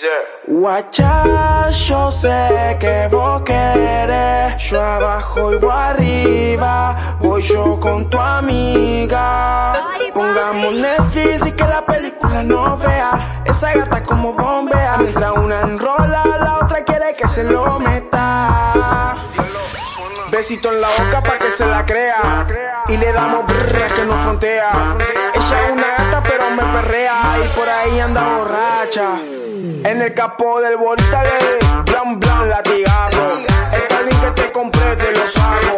Dice, Guacha, yo sé que vos querés. Yo abajo y vos arriba. Voy yo con tu amiga. Pongamos Netflix y que la película no vea. Esa gata como bombea. Mientras una enrola, la otra quiere que se lo meta. Besito en la boca pa' que se la crea. Y le damos brrr que no frontea. Ella es una gata pero me perrea. Y por ahí anda borracha. En el capó del bolita le blan blan latigazo. El Calvin que te compré te lo saco.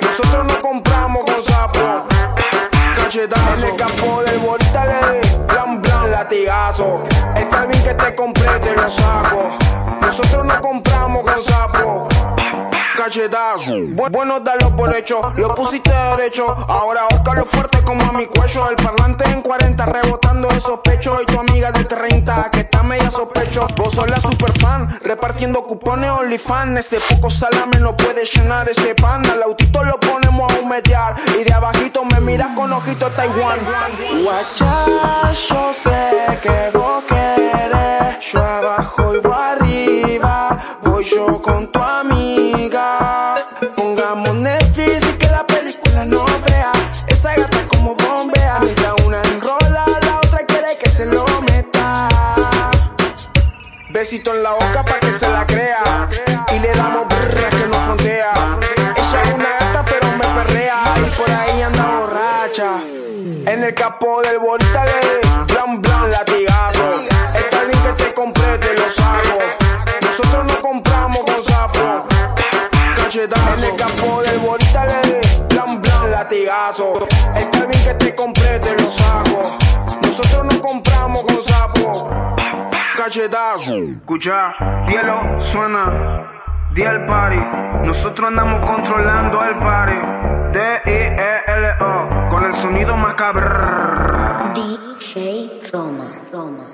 Nosotros no compramos con sapo. Cachetazo. En el capó del bolita le blan blan latigazo. El Calvin que te compré te lo saco. Nosotros no compramos con sapo cachetazo. Bu- bueno, dalo por hecho, lo pusiste derecho. Ahora lo fuerte como a mi cuello. El parlante en 40 rebotando esos pechos. Y tu amiga de 30 que está media sospecho. Vos sos la super fan, repartiendo cupones OnlyFans. Ese poco salame no puede llenar ese pan. Al autito lo ponemos a humetear. Y de abajito me miras con ojito Taiwán. Guacha, yo sé que vos querés. Yo abajo y vos arriba. Voy yo con tu amiga. Pongamos Netflix y que la película no vea. Esa gata como bombea. Besito en la boca pa' que se la crea. Y le damos brrr que no frontea. Ella es una gata pero me perrea. Y por ahí anda borracha. En el capó del bolita le blan blan latigazo. El Calvin que te compré te lo saco. Nosotros no compramos con sapo. Cachetazo. En el capó del bolita le blan blan latigazo. El Calvin que te compré te lo saco. Cachetazo. Escucha, dielo suena. Día el party. Nosotros andamos controlando el party. D-I-E-L-O. Con el sonido macabro. DJ Roma, Roma.